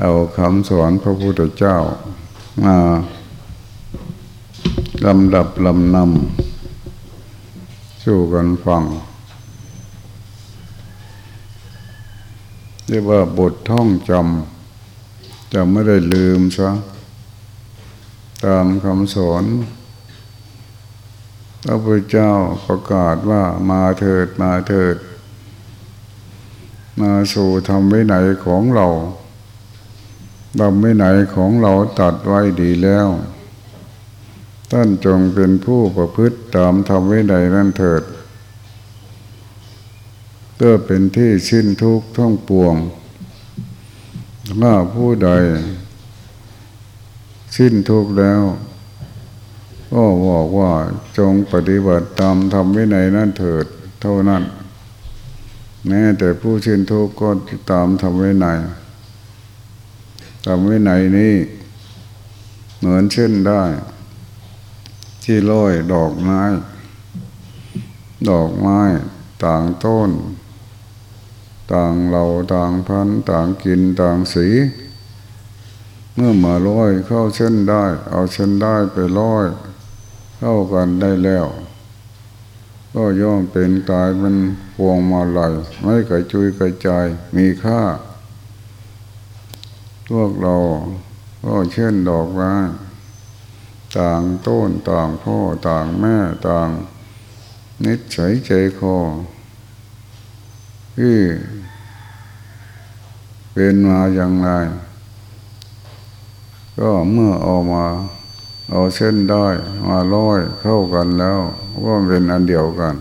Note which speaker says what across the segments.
Speaker 1: เอาคำสอนพระพุทธเจ้ามาลำดับลำนำสู่กันฟังเรียกว่าบทท่องจำจะไม่ได้ลืมซะตามคำสอนพระพุทธเจ้าประกาศว่ามาเถิดมาเถิด มาสู่ทำไว้ไหนของเราทำไว้ไหนของเราตัดไว้ดีแล้ว ท่านจงเป็นผู้ประพฤติตามทำไว้ไหนนั่นเถิดเพื่อเป็นที่ชิ้นทุกข์ท่องปวงถ้าผู้ใด สิ้นทุกข์แล้วก็บอกว่าจงปฏิบัติตามทำไว้ไหนนั่นเถิด เท่านั้น แม้แต่ผู้สิ้นทุกข์ก็ตามทำไว้ไหนทำไว้ไหนนี้เหมือนเช่นได้ ที่ร้อยดอกไม้ ดอกไม้ ต่างต้น ต่างเหล่าต่างพันต่างกินต่างสี เมื่อมาร้อยเข้าเช่นได้ เอาเช่นได้ไปร้อยเข้ากันได้แล้ว ก็ย่อมเป็นกายเป็น วงมาลัยไม่กระจุยกระจายมีค่า พวกเราก็เช่นดอกไม้ต่างต้นต่างพ่อต่างแม่ต่าง นิสัยใจคอที่เป็นมาอย่างไร ก็เมื่อออกมาเอาเส้นได้มาร้อยเข้ากันแล้ว ก็เป็นอันเดียวกัน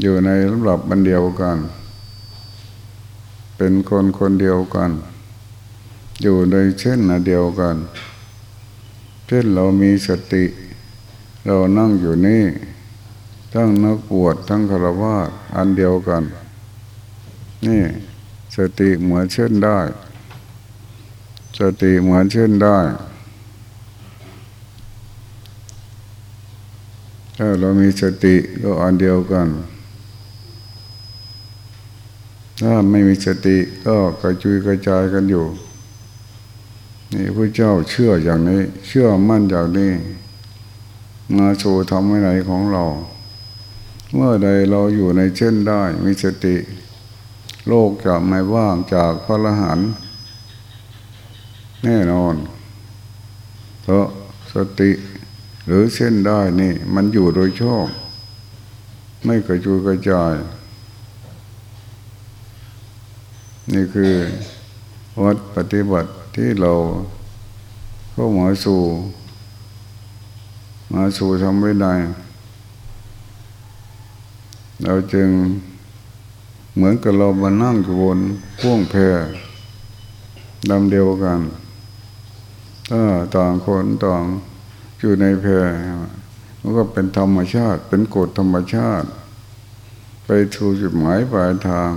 Speaker 1: อยู่ในลำดับอันเดียวกัน เป็นคนคนเดียวกัน อยู่ในเช่นอันเดียวกัน เช่นเรามีสติ เรานั่งอยู่นี่ ทั้งนักบวชทั้งฆราวาสอันเดียวกัน นี่สติเหมือนเช่นได้ สติเหมือนเช่นได้ถ้าเรามีสติก็อันเดียวกัน ถ้าไม่มีสติก็กระจุยกระจายกันอยู่ นี่พระเจ้าเชื่ออย่างนี้ เชื่อมั่นอย่างนี้ มาโชว์ทำไว้ไหนของเรา เมื่อใดเราอยู่ในเช่นได้มีสติ โลกจะไม่ว่างจากพระรหันแน่นอน เพราะสติหรือเส้นได้นี่ มันอยู่โดยชอบ ไม่กระจุยกระจาย นี่คือวัดปฏิบัติที่เราเข้ามาสู่มาสู่ทำไม่ได้ เราจึงเหมือนกับเรามานั่งอยู่บนพ่วงแพรดำเดียวกันถ้าต่างคนต่างอยู่ในแพรมันก็เป็นธรรมชาติ เป็นกฎธรรมชาติ ไปถูจุดหมายปลายทาง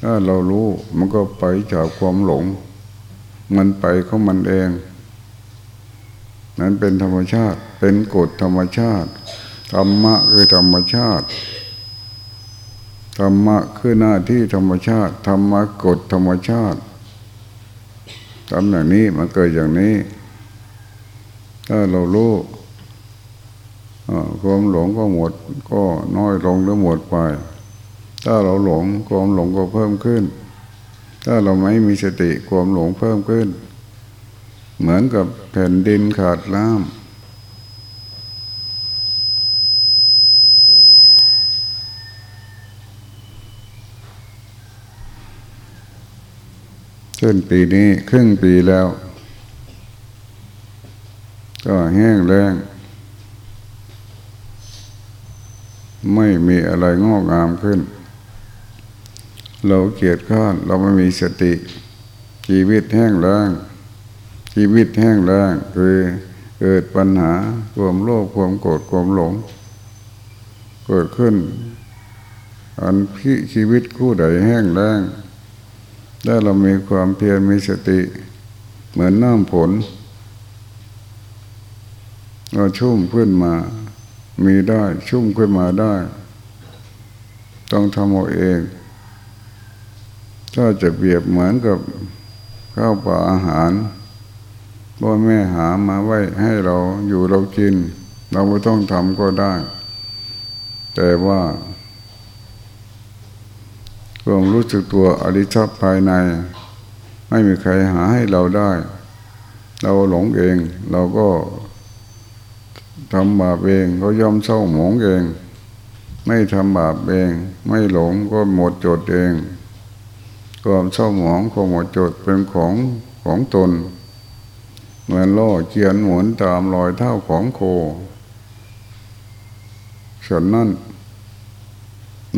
Speaker 1: ถ้าเรารู้มันก็ไปจากความหลง มันไปของมันเอง นั้นเป็นธรรมชาติ เป็นกฎธรรมชาติธรรมะคือธรรมชาติธรรมะคือหน้าที่ธรรมชาติธรรมะกฎธรรมชาติทำอย่างนี้มันเกิดอย่างนี้ ถ้าเรารู้ความหลงก็หมด ก็น้อยลงหรือหมดไป ถ้าเราหลงความหลงก็เพิ่มขึ้น ถ้าเราไม่มีสติความหลงเพิ่มขึ้น เหมือนกับแผ่นดินขาดน้ำเช่นปีนี้ครึ่งปีแล้ว ก็แห้งแล้ง ไม่มีอะไรงอกงามขึ้น เราเกียดข้านเราไม่มีสติ ชีวิตแห้งแล้งชีวิตแห้งแล้งคือเกิดปัญหาความโลภความโกรธความหลง เกิดขึ้น อันพี่ชีวิตคู่ใดแห้งแล้งถ้าเรามีความเพียรมีสติ เหมือนน้ำผลก็ชุ่มขึ้นมา มีได้ชุ่มขึ้นมาได้ ต้องทำเอาเอง ถ้าจะเปรียบเหมือนกับข้าวปลาอาหารพ่อแม่หามาไว้ให้เราอยู่เรากิน เราไม่ต้องทำก็ได้ แต่ว่าความรู้สึกตัวอริชอบภายใน ไม่มีใครหาให้เราได้ เราหลงเอง เราก็ทำบาปเองก็ย่อมเศร้าหมองเอง ไม่ทำบาปเอง ไม่หลงก็หมดจดเอง ความเศร้าหมองของหมดจดเป็นของของตน เหมือนล่อเกียนหมุนตามรอยเท้าของโคส่วนนั้น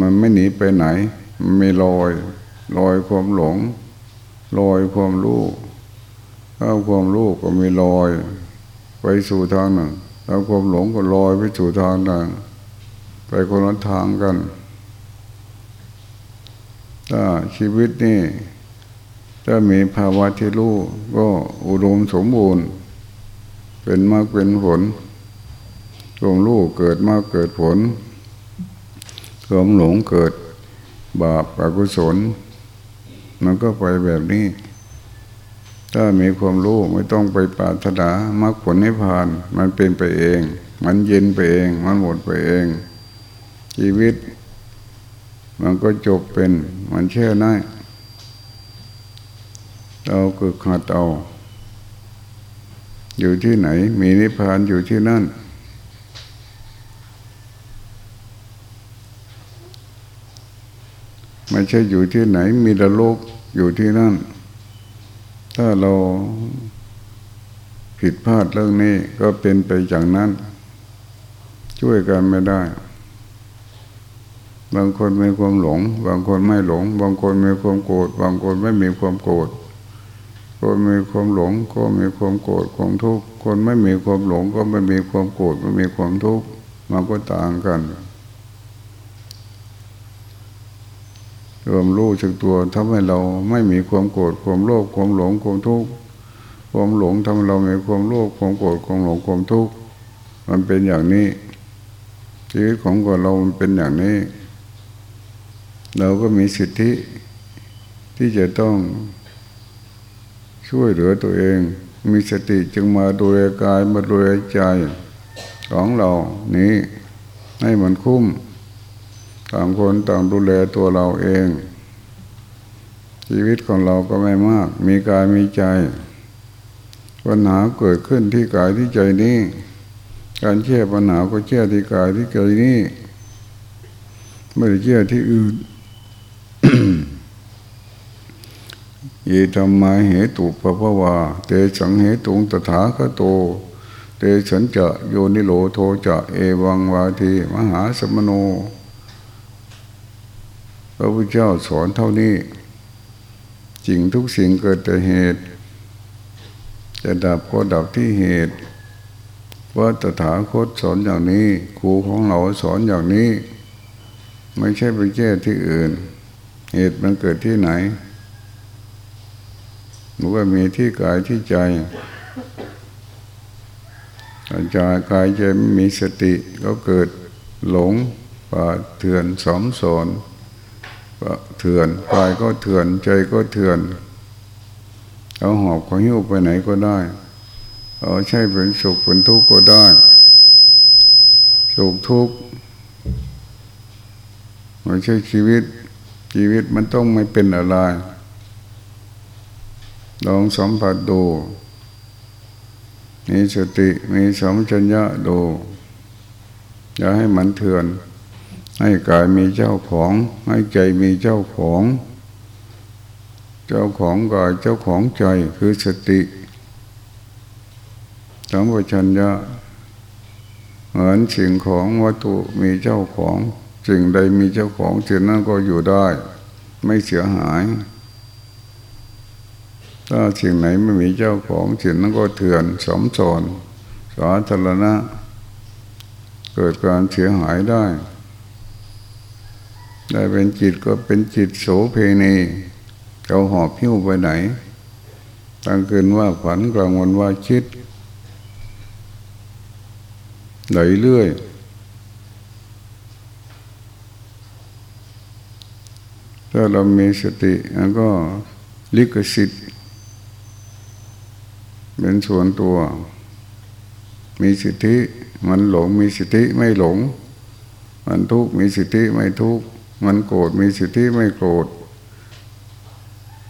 Speaker 1: มันไม่หนีไปไหน มันไม่ลอยลอยความหลงลอยความรู้ถ้าความรู้ก็มีลอย ไปสู่ทางหนึ่งถ้าความหลงก็ลอยไปสู่ทางหนึ่งไปคนละทางกัน ถ้าชีวิตนี่ถ้ามีภาวะที่รู้ก็อุดมสมบูรณ์ เป็นมากเป็นผลควมรู้เกิดมากเกิดผลควมหลงเกิดบาปอกุศล มันก็ไปแบบนี้ ถ้ามีความรู้ไม่ต้องไปปรารถนามรรคผลนิพพาน มันเป็นไปเอง มันเย็นไปเอง มันหมดไปเอง ชีวิต มันก็จบเป็นมันแช่ได้เราก็ขัดเอาอยู่ที่ไหน มีนิพพานอยู่ที่นั่น ไม่ใช่อยู่ที่ไหน มีแต่โลกอยู่ที่นั่น ถ้าเราผิดพลาดเรื่องนี้ก็เป็นไปอย่างนั้น ช่วยกันไม่ได้ บางคนมีความหลง บางคนไม่หลง บางคนมีความโกรธบางคนไม่มีความโกรธคนมีความหลงก็มีความโกรธความทุกข์คนไม่มีความหลงก็ไม่มีความโกรธไม่มีความทุกข์มันก็ต่างกันรวมรู้สึกตัวทำให้เราไม่มีความโกรธความโลภความหลงความทุกข์ความหลงทำให้เรามีความโลภความโกรธความหลงความทุกข์มันเป็นอย่างนี้ชีวิตของเรามันเป็นอย่างนี้ เราก็มีสิทธิที่จะต้องช่วยเหลือตัวเอง มีสติจึงมาดูแลกายมาดูแลใจของเรานี้ให้มันคุ้ม ต่างคนต่างดูแลตัวเราเอง ชีวิตของเราก็ไม่มาก มีกายมีใจปัญหาเกิดขึ้นที่กายที่ใจนี้ การแก้ปัญหาก็แก้ที่กายที่ใจนี้ ไม่ได้แก้ที่อื่น ยีธรรมาเหตุปภวาเตสังเหตุงตถาคโต เตสันจะโยนิโลโทจะเอวังวาทีมหาสมโน พระพุทธเจ้าสอนเท่านี้จริงทุกสิ่งเกิดแต่เหตุ จะดับก็ดับที่เหตุว่าตถาคตสอนอย่างนี้ ครูของเราสอนอย่างนี้ ไม่ใช่ไปแก้ที่อื่น เหตุมันเกิดที่ไหน มันก็มีที่กายที่ใจใจกายใจไม่มีสติก็เกิดหลงป่าเถื่อนสมสอนเถื่อนกายก็เถื่อนใจก็เถื่อน เอาหอบของหิ้วไปไหนก็ได้ เอาใช่เป็นสุขเป็นทุกข์ก็ได้ สุขทุกข์ไม่ใช่ชีวิตชีวิตมันต้องไม่เป็นอะไร ลองสัมผัสดู มีสติมีสมชัญญะดู อย่าให้มันเถื่อน ให้กายมีเจ้าของ ให้ใจมีเจ้าของ เจ้าของกายเจ้าของใจคือสติสัมปชัญญะเหมือนสิ่งของวัตถุมีเจ้าของ สิ่งใดมีเจ้าของสิ่งนั้นก็อยู่ได้ ไม่เสียหาย ถ้าสิ่งไหนไม่มีเจ้าของสิ่งนั้นก็เถื่อนสมสอนสาธารณะ เกิดการเสียหายได้ ได้เป็นจิตก็เป็นจิตโสเพณีเขาหอบพิ้วไปไหนตั้งคืนว่าฝันกลางวันว่าคิดไหลเรื่อยถ้าเรามีสติแล้วก็ลิขสิทธิ์ เป็นส่วนตัว มีสิทธิ มันหลงมีสิทธิไม่หลง มันทุกข์มีสิทธิไม่ทุกข์มันโกรธมีสิทธิไม่โกรธ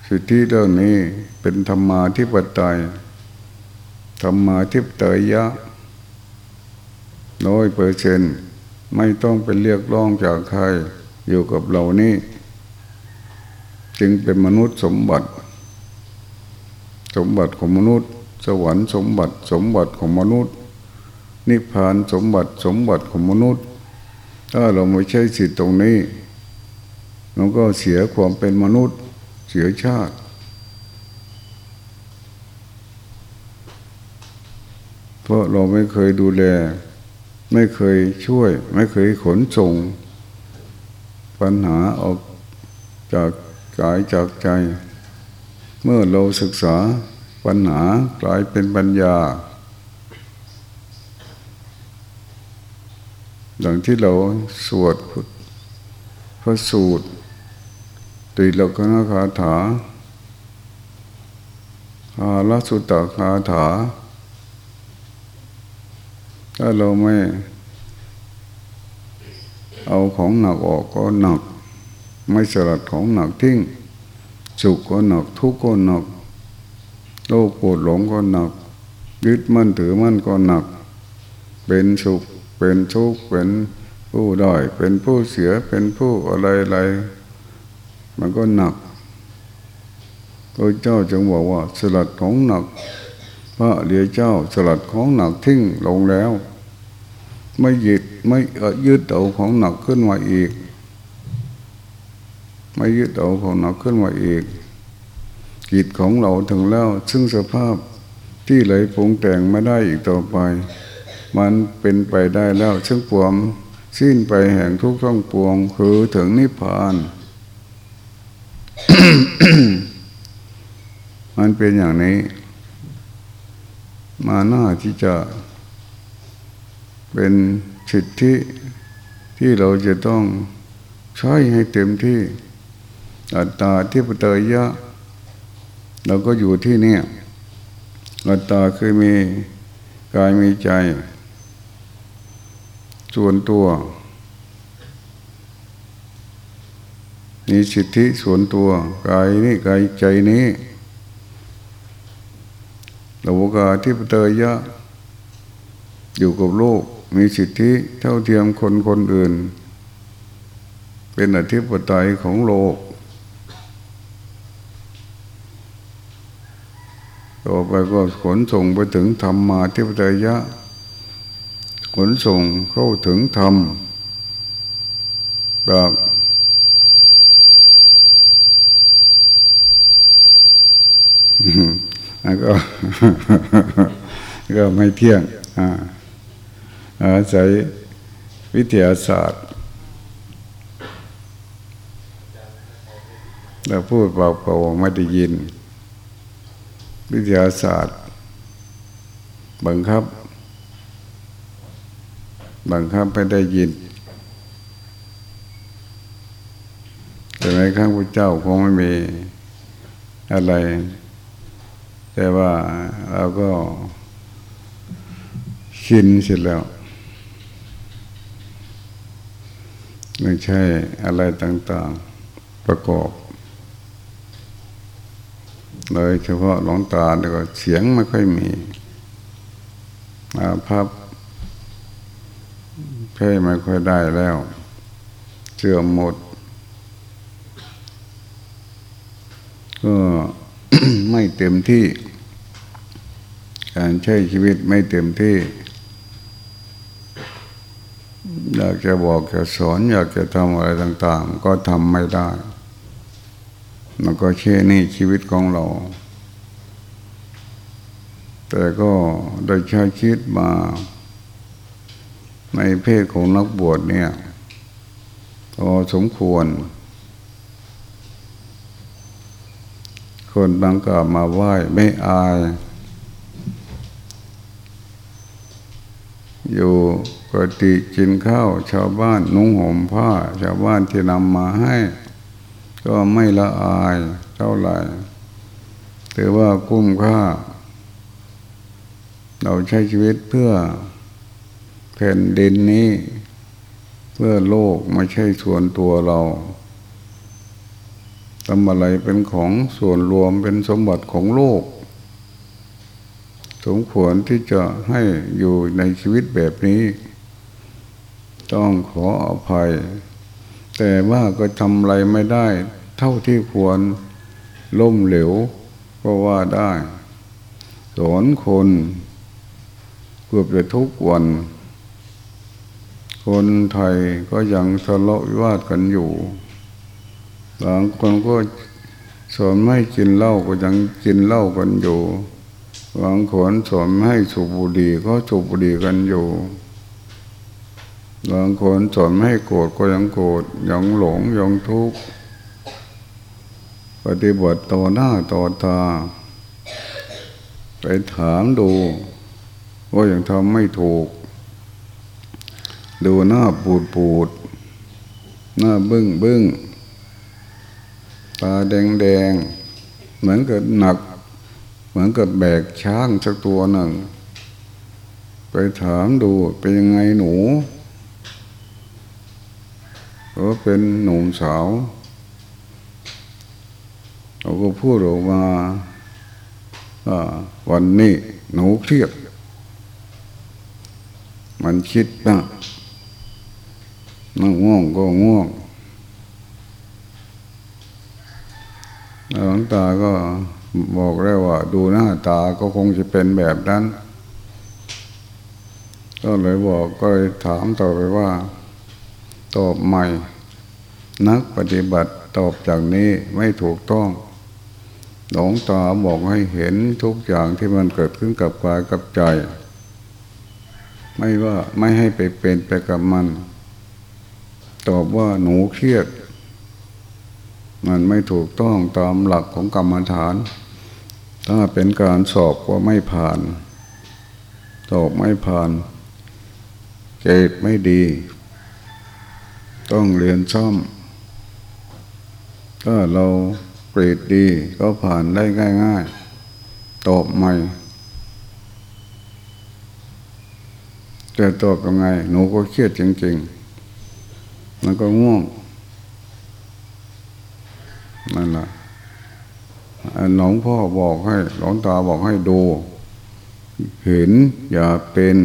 Speaker 1: สิทธิเรื่องนี้เป็นธรรมาทิปไตยธรรมาทิปไตยยะน้อยเปอร์เซนไม่ต้องเป็นเรียกร้องจากใครอยู่กับเรานี่ จึงเป็นมนุษย์สมบัติ สมบัติของมนุษย์ สวรรค์สมบัติสมบัติของมนุษย์ นิพพานสมบัติสมบัติของมนุษย์ ถ้าเราไม่ใช่สิทธิตรงนี้เราก็เสียความเป็นมนุษย์ เสียชาติ เพราะเราไม่เคยดูแล ไม่เคยช่วย ไม่เคยขนส่ง ปัญหาออกจากกายจากใจ เมื่อเราศึกษา ปัญหากลายเป็นปัญญาดังที่เราสวดพระสูตรติลกนาคาถาอาลสุตตคาถา ถ้าเราไม่เอาของหนักออกก็หนัก ไม่สลัดของหนักทิ้งสุขก็หนักทุกข์ก็หนัก โลภโกรธหลงก็หนัก ยึดมั่นถือมั่นก็หนัก เป็นสุข เป็นทุกข์เป็นผู้ด้อย เป็นผู้เสียเป็นผู้อะไรอะไรมันก็หนักพระเจ้าจึงบอกว่าสลัดของหนัก พระเดียเจ้าสลัดของหนักทิ้งลงแล้ว ไม่ยึดไม่ยึดเอาของหนักขึ้นมาอีก ไม่ยึดเอาของหนักขึ้นมาอีก จิตของเราถึงแล้ว ซึ่งสภาพที่ไหลปรุงแต่งไม่ได้อีกต่อไป มันเป็นไปได้แล้ว ซึ่งความสิ้นไปแห่งทุกข์ทั้งปวง คือถึงนิพพานมันเป็นอย่างนี้ มาหน้าที่จะ เป็นสิทธิที่เราจะต้องใช้ให้เต็มที่ อัตตาที่ปเตยยะ เราก็อยู่ที่นี่อัตตาคือมีกายมีใจ ส่วนตัว มีสิทธิส่วนตัว กายนี้กายใจนี้โลกาที่เตยะอยู่กับโลก มีสิทธิเท่าเทียมคนคนอื่น เป็นอธิปไตยของโลก ต่อไปก็ขนส่งไปถึงธรรมมาทิปไตยะ ขนส่งเข้าถึงธรรมแบบแล้วก็ก็ไม่เที่ยงอาศัยวิทยาศาสตร์เราพูดเปล่าๆไม่ได้ยิน วิทยาศาสตร์ บังคับ บังคับไม่ได้ยินแต่ในข้างพระเจ้าคงไม่มีอะไร แต่ว่าเราก็ชินเสร็จแล้วไม่ใช่อะไรต่าง ๆ ประกอบ โดยเฉพาะหลงตาแล้วก็เสียงไม่ค่อยมีอาภัพเพ่ไม่ค่อยได้แล้วเชื่อหมด ก็ไม่เต็มที่ การใช้ชีวิตไม่เต็มที่ อยากจะบอกจะสอนอยากจะทำอะไรต่าง ๆ ก็ทำไม่ได้ มันก็เช่นี่ชีวิตของเรา แต่ก็ได้ใช้ชีวิตมา ในเพศของนักบวชเนี่ยพอสมควร คนบางก็มาไหว้ไม่อาย อยู่ปกติกินข้าว ชาวบ้านนุ่งห่มผ้า ชาวบ้านที่นำมาให้ ก็ไม่ละอายเท่าไหร่ถือว่าคุ้มค่า เราใช้ชีวิตเพื่อแผ่นดินนี้ เพื่อโลกไม่ใช่ส่วนตัวเราทำอะไรเป็นของส่วนรวมเป็นสมบัติของโลก สมควรที่จะให้อยู่ในชีวิตแบบนี้ ต้องขออภัย แต่ว่าก็ทำอะไรไม่ได้ เท่าที่ควรล่มเหลวก็ว่าได้ สอนคนเกือบจะทุกวัน คนไทยก็ยังทะเลาะวิวาทกันอยู่บางคนก็สอนไม่กินเหล้าก็ยังกินเหล้ากันอยู่บางคนสอนไม่ให้สูบบุหรี่ก็สูบบุหรี่กันอยู่ บางคนสอนไม่ให้โกรธก็ยังโกรธยังหลงยังทุกข์ปฏิบัติต่อหน้าต่อตา ไปถามดูว่ายังทำไม่ถูก ดูหน้าปูดปูด หน้าบึ้งบึ้งตาแดงแดงเหมือนกับหนัก เหมือนกับแบกช้างสักตัวหนึ่ง ไปถามดูเป็นยังไงหนู ก็เป็นหนุ่มสาว เราก็พูดออกมาวันนี้หนูเครียด มันคิดนะนั่งง่วงก็ง่วงหลวงตาก็บอกแล้ว่า ดูหน้าตาก็คงจะเป็นแบบนั้น ก็เลยบอกก็เลยถามต่อไปว่า ตอบใหม่ นักปฏิบัติตอบจากนี้ไม่ถูกต้องหลวงตาบอกให้เห็นทุกอย่างที่มันเกิดขึ้นกับกายกับใจ ไม่ว่าไม่ให้ไปเป็นไปกับมัน ตอบว่าหนูเครียด มันไม่ถูกต้องตามหลักของกรรมฐาน ถ้าเป็นการสอบก็ไม่ผ่านสอบไม่ผ่าน เกรดไม่ดี ต้องเรียนซ่อม ถ้าเราเกรดดีก็ผ่านได้ง่ายๆ ตอบใหม่จะตอบยังไง หนูก็เครียดจริงๆ มันก็ง่วง นั่นแหละหลวงพ่อบอกให้ หลวงตาบอกให้ดู เห็นอย่าเป็น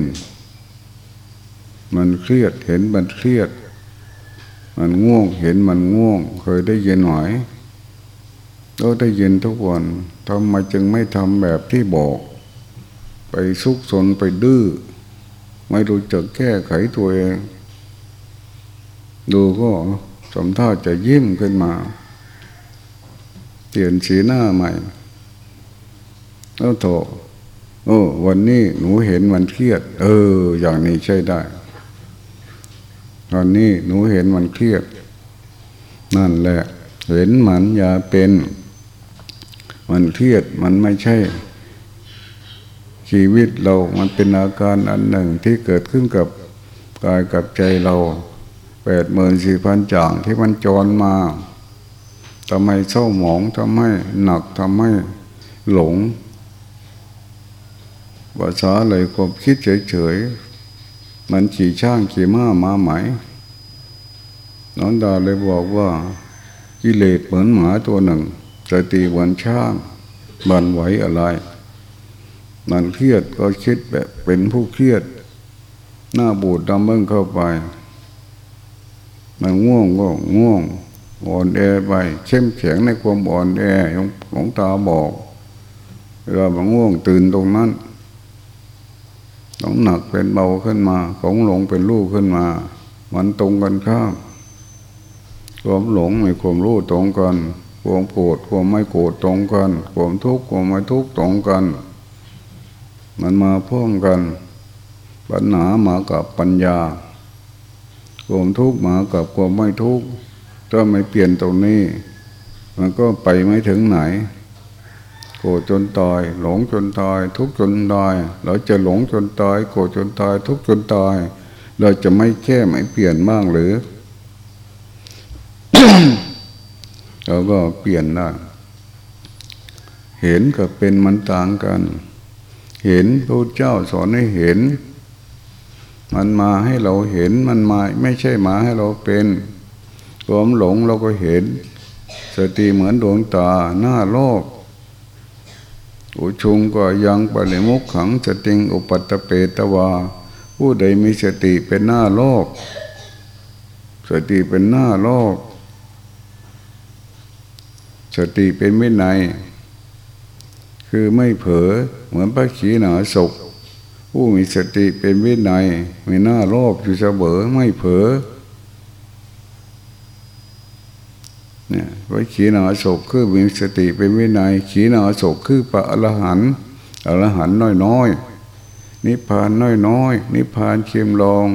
Speaker 1: มันเครียด เห็นมันเครียด มันง่วงเห็นมันง่วง เคยได้ยินหน่อยเราได้ยินทุกวันทำไมจึงไม่ทำแบบที่บอก ไปซุกซนไปดื้อไม่รู้จักแก้ไขตัวเอง ดูก็สมท่าจะยิ้มขึ้นมาเปลี่ยนสีหน้าใหม่ แล้วโถโอ้วันนี้หนูเห็นมันเครียด เออ อย่างนี้ใช่ได้ ตอนนี้หนูเห็นมันเครียด นั่นแหละ เห็นมันอย่าเป็น มันเครียดมันไม่ใช่ ชีวิตเรามันเป็นอาการอันหนึ่งที่เกิดขึ้นกับกายกับใจเราแปดหมื่นสี่พันจางที่มันจรมาทำให้เศร้าหมองทำให้หนักทำให้หลงภาษาเลยความคิดเฉยๆ มันขี่ช่างขี่ม้ามาไหมน้องดาเลยบอกว่ากิเลสเหมือนหมาตัวหนึ่งจะตีวันช่างบันไหวอะไร มันเครียดก็คิดแบบเป็นผู้เครียด หน้าบูดดำเบิ้งเข้าไป มันง่วงก็ง่วงอ่อนแอไปเข้มแข็งในความอ่อนแอหลวงตาบอกเราบางง่วงตื่นตรงนั้น ต้องหนักเป็นเบาขึ้นมา ของหลงเป็นรู้ขึ้นมา มันตรงกันข้ามความหลงไม่ความรู้ตรงกันความโกรธความไม่โกรธตรงกันความทุกข์ความไม่ทุกข์ตรงกัน มันมาพ่วงกัน ปัญหามากับปัญญาความทุกข์มากับความไม่ทุกข์ถ้าไม่เปลี่ยนตรงนี้ มันก็ไปไม่ถึงไหน โกรธจนตาย หลงจนตาย ทุกจนตาย เราจะหลงจนตาย โกรธจนตาย ทุกจนตาย เราจะไม่แค่ไม่เปลี่ยนบ้างหรือเราก็เปลี่ยนได้เห็นกับเป็นมันต่างกัน เห็นพระเจ้าสอนให้เห็น มันมาให้เราเห็นมันมาไม่ใช่มาให้เราเป็นความหลงเราก็เห็น สติเหมือนดวงตาหน้าโลก อุชุงก็ยังปริมุขขังสติงอุปัตเปตวา ผู้ใดมีสติเป็นหน้าโลก สติเป็นหน้าโลก สติเป็นไม่ในคือไม่เผลอเหมือนพระขีหนาศกผู้มีสติเป็นวินัยมีหน้าโลกอยู่เสมอไม่เผลอ เนี่ยพระขีณาศกคือมีสติเป็นวินัย ขีณาศกคือพระอรหันต์อรหันต์น้อยๆนิพพานน้อยๆนิพพานเค็มลอง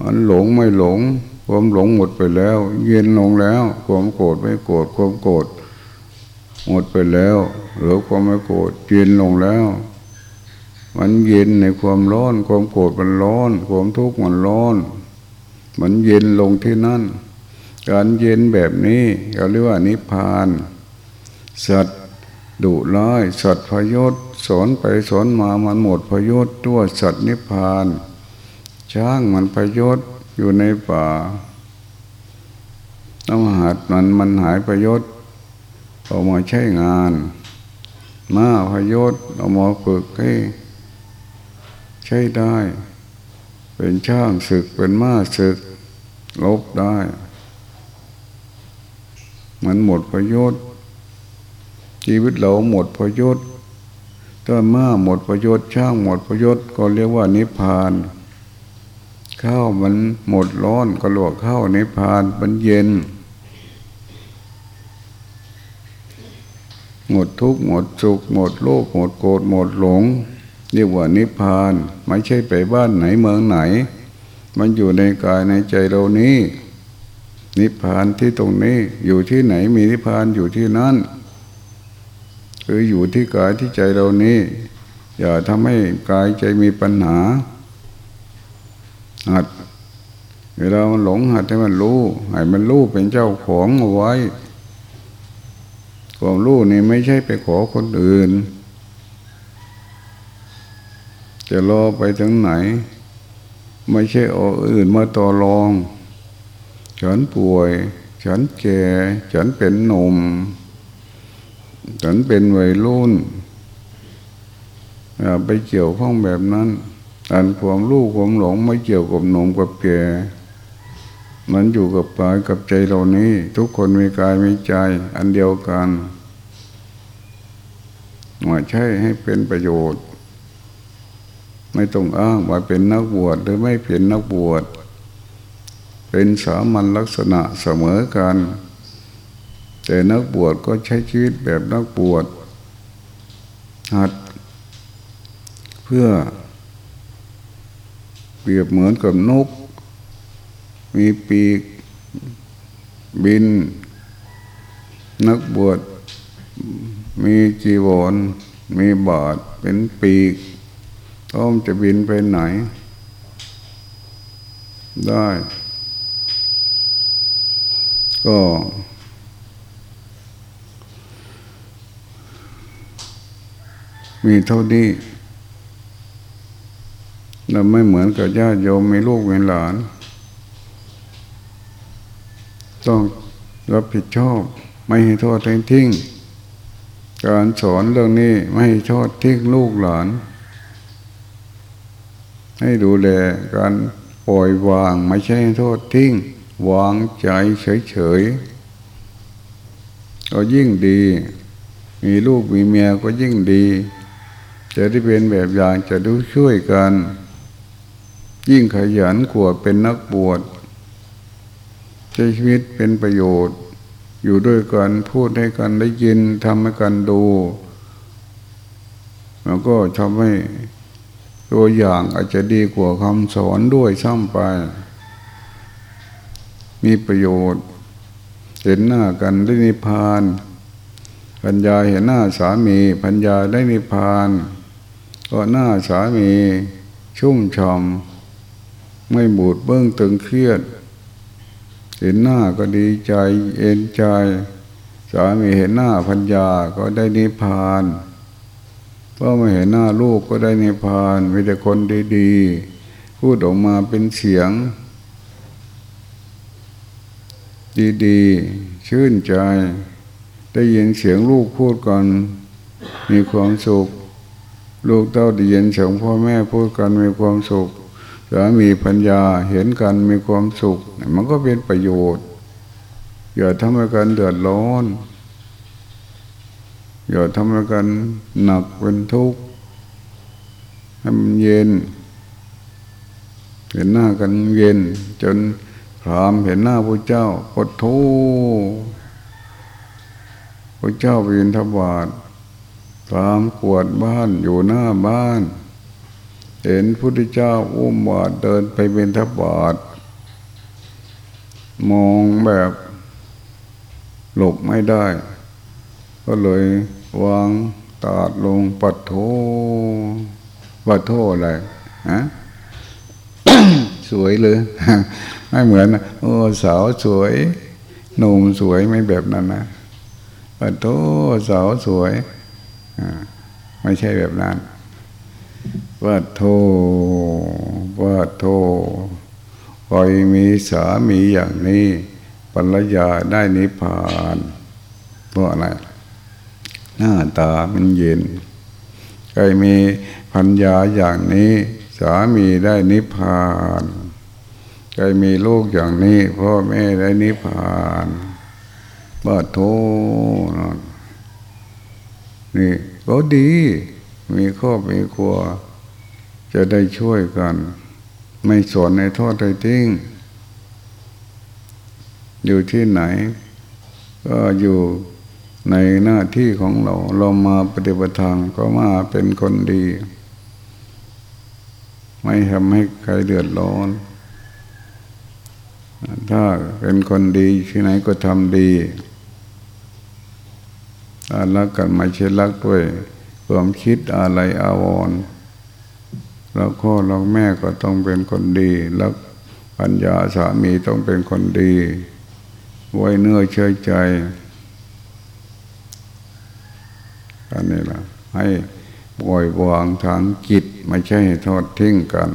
Speaker 1: มันหลงไม่หลง ความหลงหมดไปแล้ว เย็นลงแล้ว ความโกรธไม่โกรธความโกรธหมดไปแล้วหรือความไม่โกรธเย็นลงแล้ว มันเย็นในความร้อน ความโกรธมันร้อน ความทุกข์มันร้อน มันเย็นลงที่นั่น การเย็นแบบนี้เราเรียกว่านิพพาน สัตว์ดุร้ายสัตว์พยศสอนไปสอนมามันหมดพยศตัวสัตว์นิพพานช้างมันพยศอยู่ในป่าต้องหัดมันมันหายพยศออกมาใช้งานมาพยศเอามาฝึกให้ใช้ได้ เป็นช่างศึกเป็นม้าศึกลบได้ มันหมดประโยชน์ ชีวิตเราหมดประโยชน์ถ้าม้าหมดประโยชน์ช่างหมดประโยชน์ก็เรียกว่านิพพานข้าวมันหมดร้อนก็ลวกข้าวนิพพานมันเย็น หมดทุกข์หมดสุขหมดโลภหมดโกรธหมดหลง เรียกว่านิพพาน ไม่ใช่ไปบ้านไหนเมืองไหน มันอยู่ในกายในใจเรานี้ นิพพานที่ตรงนี้อยู่ที่ไหนมีนิพพานอยู่ที่นั่นคืออยู่ที่กายที่ใจเรานี้อย่าทำให้กายใจมีปัญหาหัดเวลามันหลงหัดให้มันรู้ให้มันรู้เป็นเจ้าของเอาไว้ความรู้นี่ไม่ใช่ไปขอคนอื่น จะรอไปถึงไหน ไม่ใช่เอาอื่นมาต่อรอง ฉันป่วย ฉันแก่ ฉันเป็นหนุ่ม ฉันเป็นวัยรุ่นอย่าไปเกี่ยวข้องแบบนั้นอันความรู้ความหลงไม่เกี่ยวกับหนุ่มกับแก่มันอยู่กับกายกับใจเรานี้ ทุกคนมีกายมีใจ อันเดียวกันมาใช่ให้เป็นประโยชน์ ไม่ต้องอ้างว่าเป็นนักบวชหรือไม่เป็นนักบวช เป็นสามัญลักษณะเสมอกัน แต่นักบวชก็ใช้ชีวิตแบบนักบวชหัดเพื่อ เปรียบเหมือนกับนก มีปีกบิน นักบวชมีจีวร มีบาทเป็นปีกพร้อมจะบินไปไหน ได้ ก็ มีเท่านี้เราไม่เหมือนกับญาติโยมมีลูกมีหลาน ต้องรับผิดชอบ ไม่ให้โทษทิ้ง การสอนเรื่องนี้ไม่ให้โทษทิ้งลูกหลาน ให้ดูแลการปล่อยวางไม่ใช่โทษทิ้ง วางใจเฉยๆก็ยิ่งดี มีลูกมีเมียก็ยิ่งดี จะได้เป็นแบบอย่างจะดูช่วยกัน ยิ่งขยันขวดเป็นนักบวชใช้ชีวิตเป็นประโยชน์ อยู่ด้วยกันพูดให้กันได้ยินทำให้กันดูแล้วก็ทำให้ตัวอย่างอาจจะดีกว่าคำสอนด้วยซ้ำไป มีประโยชน์ เห็นหน้ากันได้นิพพานปัญญาเห็นหน้าสามีปัญญาได้นิพพานก็หน้าสามีชุ่มชอมไม่บูดเบื้องตึงเครียด เห็นหน้าก็ดีใจเอ็นใจ สามีเห็นหน้าพัญญาก็ได้นิพพานพอมาเห็นหน้าลูกก็ได้นิพพานมีแต่คนดีๆพูดออกมาเป็นเสียง ดีๆ ชื่นใจ ได้ยินเสียงลูกพูดกัน มีความสุข ลูกเต้าได้ยินเสียงพ่อแม่พูดกันมีความสุขสามีปัญญาเห็นกันมีความสุข มันก็เป็นประโยชน์ อย่าทำให้กันเดือดร้อน อย่าทำให้กันหนักเป็นทุกข์ให้มันเย็นเห็นหน้ากันเย็นจน พรามเห็นหน้าพระเจ้าปดทูพระเจ้าวินทบาทพรามกวดบ้านอยู่หน้าบ้าน เห็นพุทธเจ้าอุ้มบาทเดินไปเป็นทบาทมองแบบหลบไม่ได้ ก็เลยวางตาดลงปัดโทปัดโทอะไรฮะสวยเลย ไม่เหมือนโอ้สาวสวยหนุ่มสวยไม่แบบนั้นนะปัดโทสาวสวยไม่ใช่แบบนั้นว่าโทว่าโทคอยมีสามีอย่างนี้ปัญญาได้นิพพานเพราะอะไร หน้าตามันเย็นใครมีพัญญาอย่างนี้ สามีได้นิพพาน ใครมีลูกอย่างนี้พ่อแม่ได้นิพพานว่าโทนี่ก็ดี มีครอบมีครัว จะได้ช่วยกัน ไม่สอนในทอดใดทิ้งอยู่ที่ไหน ก็อยู่ในหน้าที่ของเรา เรามาปฏิบัติทางก็มาเป็นคนดี ไม่ทำให้ใครเดือดร้อน ถ้าเป็นคนดีที่ไหนก็ทำดีถ้ารักกันไม่ใช่รักด้วยความคิดอะไรอาวรณ์แล้วพ่อแล้วแม่ก็ต้องเป็นคนดี แล้วปัญญาสามีต้องเป็นคนดี ไว้เนื้อเชื่อใจอันนี้ละให้ปล่อยวางทางจิตไม่ใช่ทอดทิ้งกัน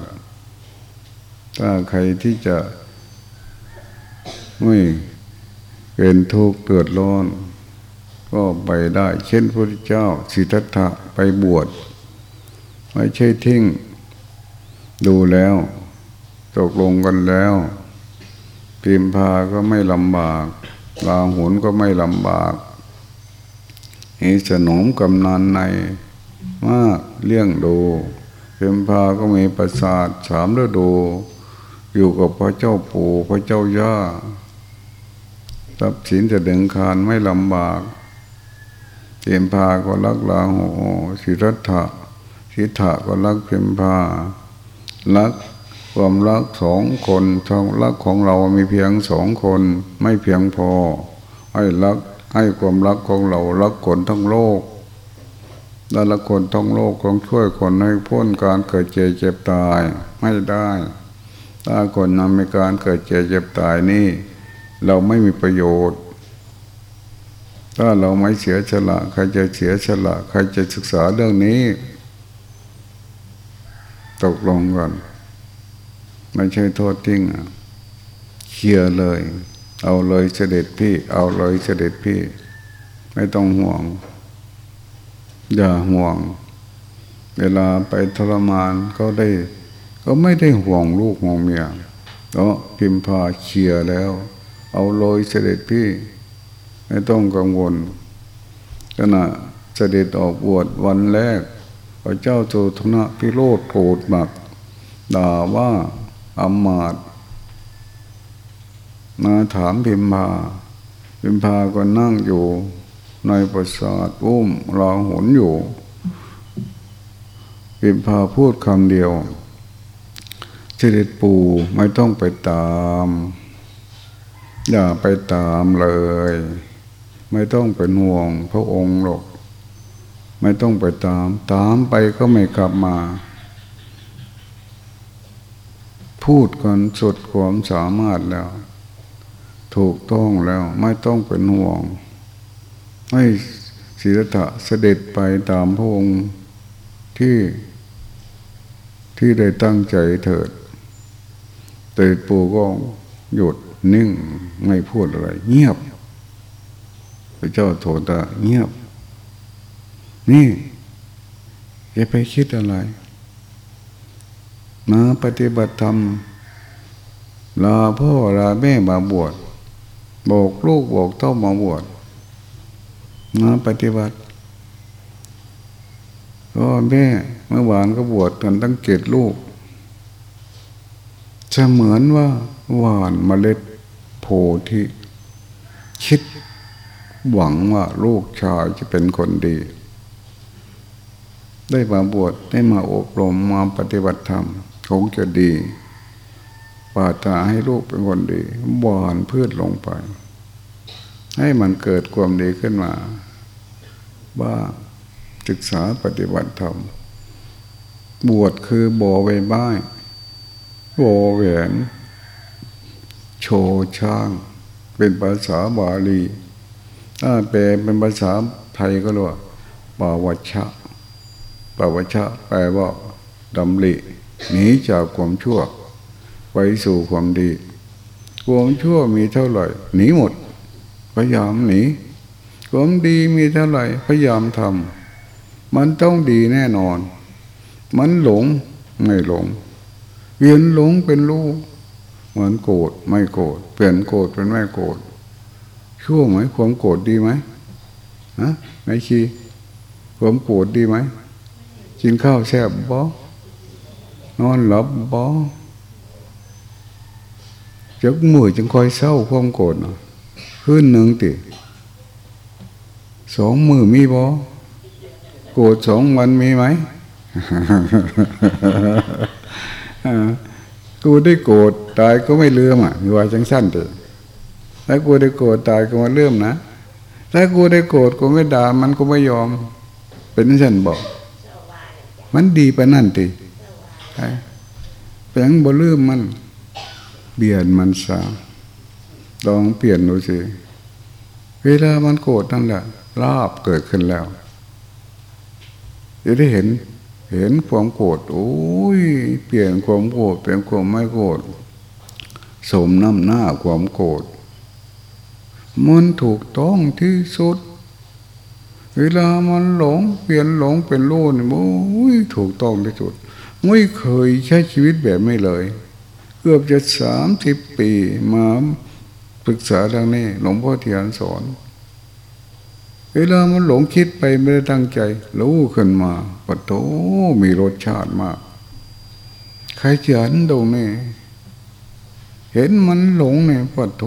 Speaker 1: ถ้าใครที่จะ ไม่เป็นทุกข์เกิดร้อน ก็ไปได้ เช่นพระเจ้าสิทธัตถะไปบวชไม่ใช่ทิ้ง ดูแล้วตกลงกันแล้วพิมพาก็ไม่ลำบากลาหุนก็ไม่ลำบากเหสนมกำนันในมากเลี้ยงดูพิมพาก็มีประสาทสามฤดู อยู่กับพระเจ้าปู่พระเจ้าย่า ทรัพย์สินจะดึงคานไม่ลำบากเพิมพาก็รักลาหูสิรัตถะสิทธะก็รักเพิมพารักความรักสองคนทางรักของเรามีเพียงสองคนไม่เพียงพอ ให้รักให้ความรักของเรารักคนทั้งโลกและละคนทั้งโลกต้องช่วยคนให้พ้นการเกิดเจ็บเจ็บตายไม่ได้ ถ้าคนนำในการเกิดเจ็บเจ็บตายนี่ เราไม่มีประโยชน์ ถ้าเราไม่เสียฉละใครจะเสียฉละใครจะศึกษาเรื่องนี้ ตกลงก่อนไม่ใช่โทษทิ้งเคลียเลย เอาเลยเสด็จพี่ เอาเลยเสด็จพี่ ไม่ต้องห่วง อย่าห่วง เวลาไปทรมานก็ได้ ก็ไม่ได้ห่วงลูกห่วงเมียก็พิมพาเคลียแล้ว เอาเลยเสด็จพี่ ไม่ต้องกังวลขณะเสด็จออกบวชวันแรก พระเจ้าโจทนะพิโรธโกรธมากด่าว่าอมมาตมาถามพิมพาพิมพาก็นั่งอยู่ในปราสาทอุ้มรอหุนอยู่พิมพาพูดคำเดียวเสด็จปู่ไม่ต้องไปตาม อย่าไปตามเลย ไม่ต้องเป็นห่วงพระองค์หรอกไม่ต้องไปตาม ตามไปก็ไม่กลับมา พูดกันสุดความสามารถแล้ว ถูกต้องแล้วไม่ต้องเป็นห่วง ให้ศีรษะเสด็จไปตามพระองค์ที่ที่ได้ตั้งใจเถิดแต่ปู่ก็หยุด นิ่งไม่พูดอะไร เงียบ พระเจ้าโทตะเงียบ นี่อย่าไปคิดอะไร มาปฏิบัติธรรมลาพ่อลาแม่มาบวชบอกลูกบอกเต้ามาบวชมาปฏิบัติพ่อแม่เมื่อวานก็บวชกันตั้งเกตลูกจะเหมือนว่าหวานเมล็ด ธิคิดหวังว่าลูกชายจะเป็นคนดี ได้มาบวชได้มาอบรมมาปฏิบัติธรรมคงจะดีปาตาให้ลูกเป็นคนดีบอนพืชลงไป ให้มันเกิดความดีขึ้นมาว่าศึกษาปฏิบัติธรรม บวชคือบ่อใบไม้โวแหวน โชช่าง เป็นภาษาบาลีถ้าแปลเป็นภาษาไทยก็เรียกว่าปาวัชชะปาวัชชะแปลว่าดำริหนีจากความชั่ว ไปสู่ความดี ความชั่วมีเท่าไหร่หนีหมด พยายามหนี ความดีมีเท่าไหร่พยายามทำมันต้องดีแน่นอน มันหลงไม่หลงเปลี่ยนหลงเป็นรู้ เหมือนโกรธไม่โกรธเปลี่ยนโกรธเป็นไม่โกรธชั่วไหมความโกรธดีไหมฮะไม่ชีความโกรธดีไหมกินข้าวแซ่บบ่นอนหลับบ่จักมือจึงคอยเศร้าความโกรธขึ้นหนึ่งติสองมือมีบ่โกรธสองวันมีไหม กูได้โกรธตายก็ไม่เลื่อมอะอยู่ว่าจังสั้นเถอะถ้ากูได้โกรธตายก็มาเลื่อมนะถ้ากูได้โกรธกูไม่ด่ามันก็ไม่ยอม เป็นฉันบอก มันดีไปนั่นติแปลงบ่เลื่อมมันเปลี่ยนมันซะลองเปลี่ยนดูสิเวลามันโกรธนั่นแหละลาบเกิดขึ้นแล้วจะได้เห็น เห็นความโกรธโอ้ยเปลี่ยนความโกรธเป็นความไม่โกรธสมน้ำหน้าความโกรธมันถูกต้องที่สุด เวลามันหลง เปลี่ยนหลงเป็นรู้นี่โอ้ยถูกต้องที่สุด ไม่เคยใช้ชีวิตแบบไม่เลย เกือบจะสามสิบปีมาปรึกษาเรื่องนี้ หลวงพ่อเทียนสอน เวลามันหลงคิดไปไม่ได้ตั้งใจรู้ขึ้นมา ปะโตมีรสชาติมาก ใครเขียนตรงนี้ เห็นมันหลงเนี่ยปะโต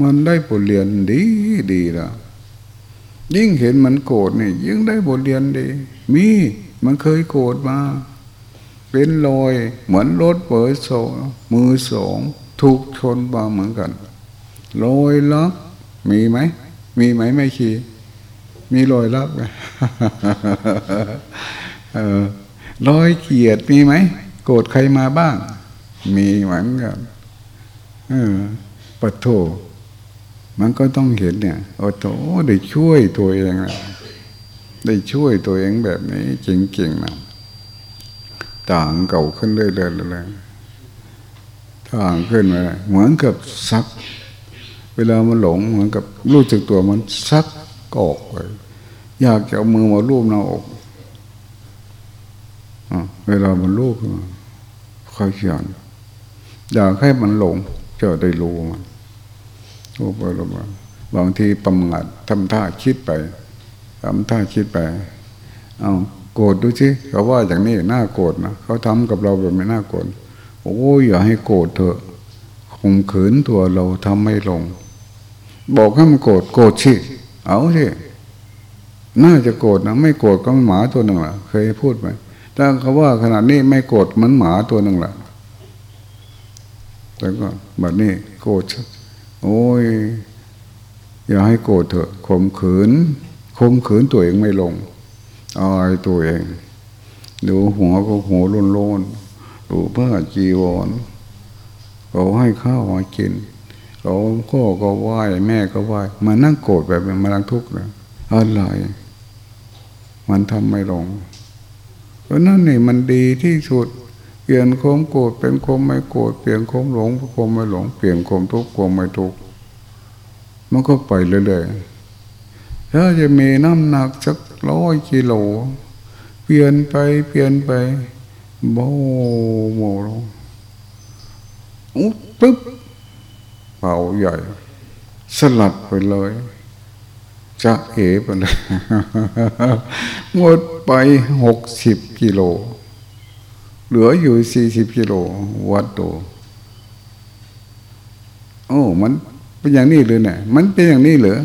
Speaker 1: มันได้บทเรียนดีดีละยิ่งเห็นมันโกรธนี่ยิ่งได้บทเรียนดี มีมันเคยโกรธมา เป็นรอยเหมือนรถเปิดโซมือสองถูกชนมาเหมือนกันรอยลักมีไหม มีไหมไม่ขี่ มีรอยรับไหมรอยเกียดมีไหม โกรธใครมาบ้าง มีเหมือนกันเออปะโถมันก็ต้องเห็นเนี่ยโอ้โถได้ช่วยตัวเองได้ช่วยตัวเองแบบนี้จริงๆนะต่างเก่าขึ้นเรื่อยๆเลยต่างขึ้นมาเหมือนกับซัก เวลามันหลงเหมือนกับรู้จักตัวมันซักกอกไป อยากจะเอามือมาลูบหน้าอกอเวลามันลูบค่อยเขียนอยากให้มันหลงจะได้รู้มันรู้ไปรู้มาบางทีประมาททำท่าคิดไปทำท่าคิดไป เอาโกรธดูสิเขาว่าอย่างนี้น่าโกรธนะเขาทำกับเราแบบไม่น่าโกรธโอ้ยอย่าให้โกรธเถอะข่มขืนตัวเราทำไม่ลง บอกให้มันโกรธโกรธสิเอาสิ น่าจะโกรธนะไม่โกรธก็หมาตัวหนึ่งล่ะ เคยพูดไหมถ้าเขาว่าขนาดนี้ไม่โกรธมันหมาตัวหนึ่งล่ะแต่ก็แบบนี้โกรธโอ้ย อย่าให้โกรธเถอะข่มขืนข่มขืนตัวเองไม่ลงอายตัวเองดูหัวก็หัวโล้นๆดูผ้าจีวรเขาให้ข้าวมากินเขาพ่อก็ไหว้แม่ก็ไหว้มานั่งโกรธแบบมานั่งทุกข์นะอะไร มันทำไม่ลง เพราะนั่นนี่มันดีที่สุด เปลี่ยนความโกรธเป็นความไม่โกรธเปลี่ยนความหลงเป็นความไม่หลง เปลี่ยนความทุกข์ความไม่ทุกข์มันก็ไปเรื่อยๆถ้าจะมีน้ำหนักสักร้อยกิโลเปลี่ยนไปเปลี่ยนไปโบโมลงอุ๊บปึ๊บเป่าใหญ่ สลัดไปเลย จะเอไปเลยหมดไปหกสิบกิโล เหลืออยู่สี่สิบกิโล วัดโตโอ้มันเป็นอย่างนี้เลยเนี่ยมันเป็นอย่างนี้เหรอ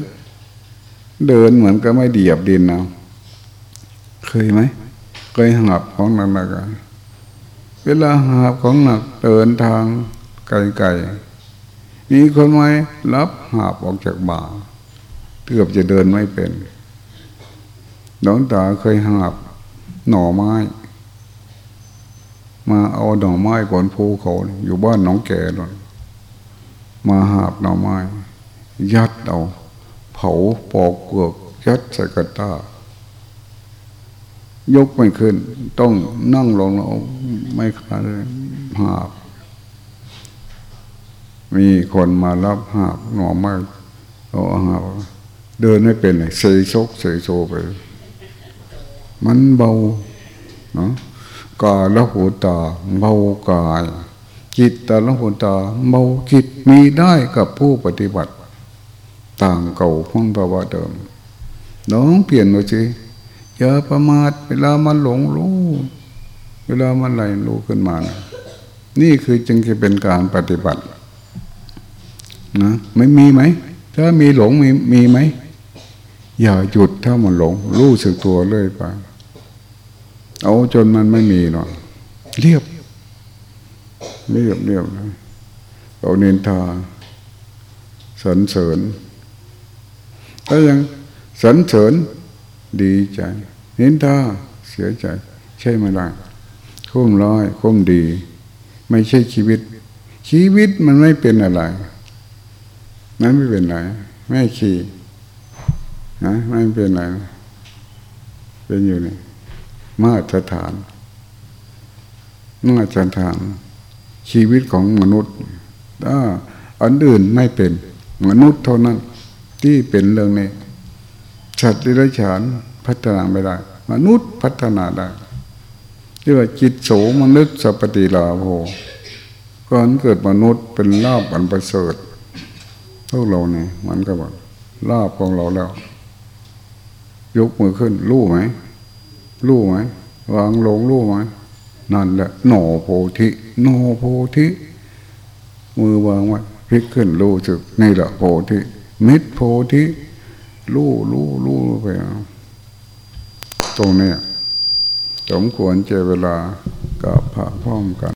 Speaker 1: เดินเหมือนกับไม่เดียบดินนะเคยไหมเคยหับของหนักหนักเวลาหับของหนักเดินทางไกลๆมีคนไหมรับหาบออกจากบ่า เกือบจะเดินไม่เป็นน้องตาเคยหาบหน่อไม้ มาเอาหน่อไม้ก่อนภูเขา อยู่บ้านน้องแก่นนมาหาบหน่อไม้ ยัดเอาเผาปอกเกลือกยัดใส่กระตายกไม่ขึ้น ต้องนั่งลงแล้วไม่ขาดเลยหาบ มีคนมารับหาบหน่อไม้เอาหาบ เดินไม่เป็นเสยชกเสยโซไป มันเบาเนาะกาละหูตาเบากาย จิตตาละหูตาเบาจิตมีได้กับผู้ปฏิบัติ ต่างเก่าพ้นภาวะเดิม น้องเปลี่ยนหน่อยสิอย่าประมาทเวลามันหลงรู้เวลามันไหลรู้ขึ้นมานะนี่คือจึงจะเป็นการปฏิบัติ นะ ไม่มีไหม ถ้ามีหลงมีมีไหม อย่าหยุดถ้ามันหลง รู้สึกตัวเรื่อยไปเอาจนมันไม่มีหรอกเรียบเรียบเรียบนะเอาเนินทาสรรเสริญถ้ายังสรรเสริญดีใจเนินทาเสียใจ ใช่ไหมล่ะคุ้มร้อยคุ้มดี ไม่ใช่ชีวิต ชีวิตมันไม่เป็นอะไร นั้นไม่เป็นไร ไม่ขี่ นะไม่เป็นไรเป็นอยู่นี่มาตรฐานมาตรฐานชีวิตของมนุษย์ถ้าอันอื่นไม่เป็น มนุษย์เท่านั้นที่เป็นเรื่องนี้สัตว์ดิรัจฉานพัฒนาไม่ได้ มนุษย์พัฒนาได้เรียกว่าจิตโสมนุษย์สัพติลาโภก่อนเกิดมนุษย์เป็นลาบอันประเสริฐพวกเราเนี่ยมันก็บอกลาบของเราแล้ว ยกมือขึ้น รู้ไหม รู้ไหม วางลงรู้ไหม นั่นแหละหนอโพธิหนอโพธิ มือวางไว้พลิกขึ้นรู้สึกนี่แหละโพธิเม็ดโพธิรู้รู้รู้ไปตรงนี้สมควรเจเวลากับพระพร้อมกัน